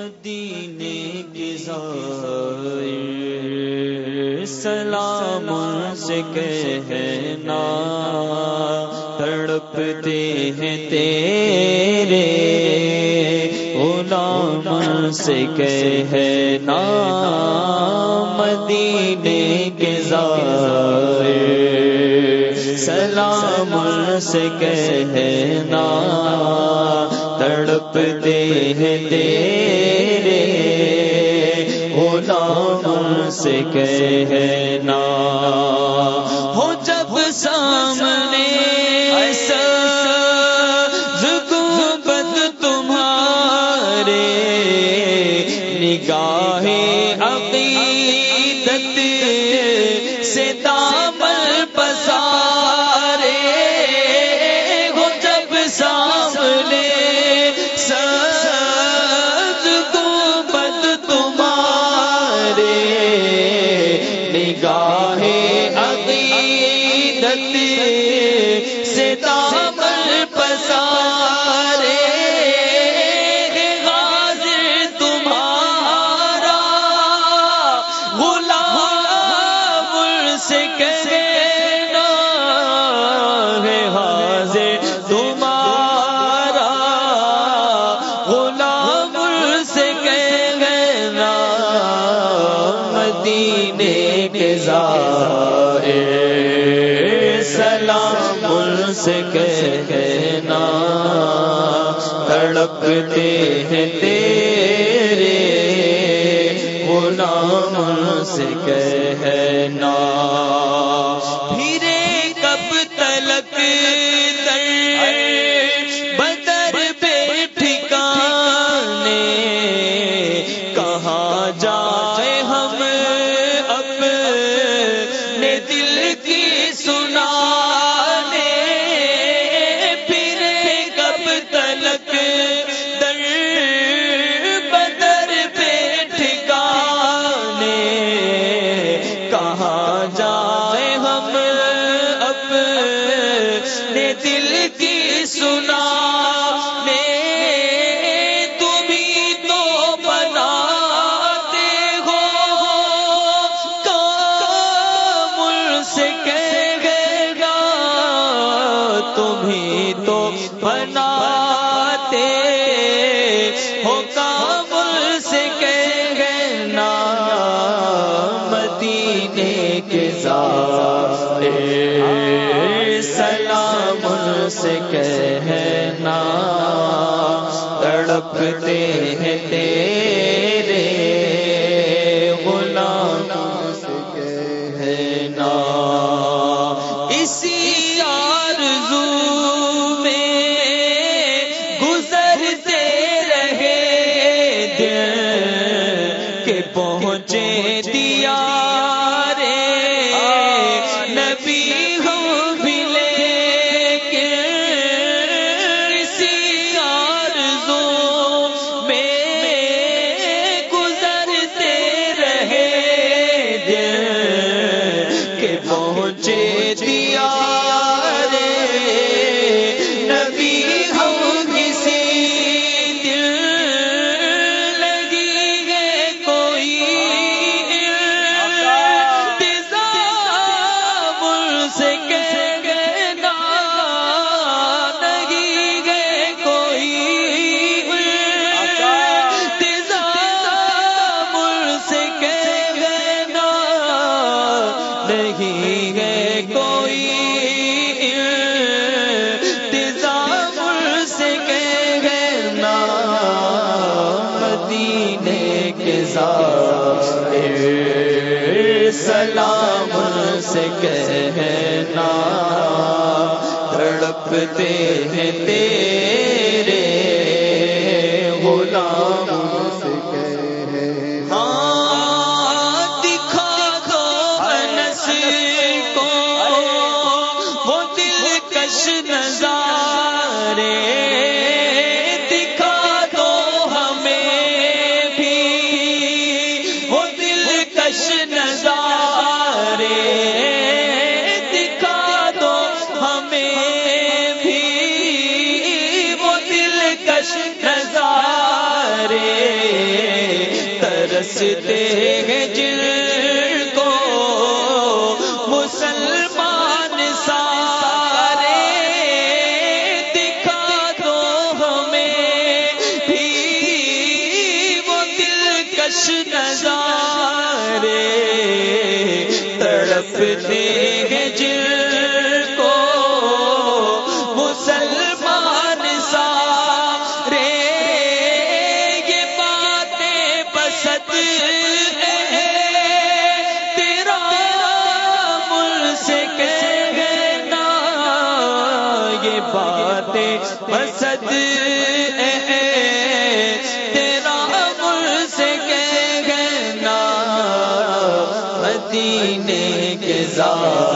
مدینے کے سلام سے کہنا تڑپتے ہیں تیرے غلام سے کہنا مدینے کے سلام سے کہنا، تڑپتے ہیں تیرے غلام سے کہنا۔ ہو جب سامنے بد تمہارے، نگاہیں عقیدت سے کہنا ہے حاضر تمہارا غلام سے کہنا مدینے کے زائر سلام سے کہنا تڑپتے ہیں تیرے غلام سے کہنا بناتے ہو کابل سے کہنا مدینے کے زارے سلام سے کہنا تڑپتے ہیں تیرے کہ پہنچے دی سلام سے کہنا تڑپتے ہیں تیرے غلام خوش نظارے دکھا دو ہمیں بھی وہ دل کش نظارے ترستے ہیں جن تڑپتے ہیں جن کو مسلمان سارے۔ یہ باتیں بسط ہے تیرا مل سے کہنا یہ باتیں بسط کے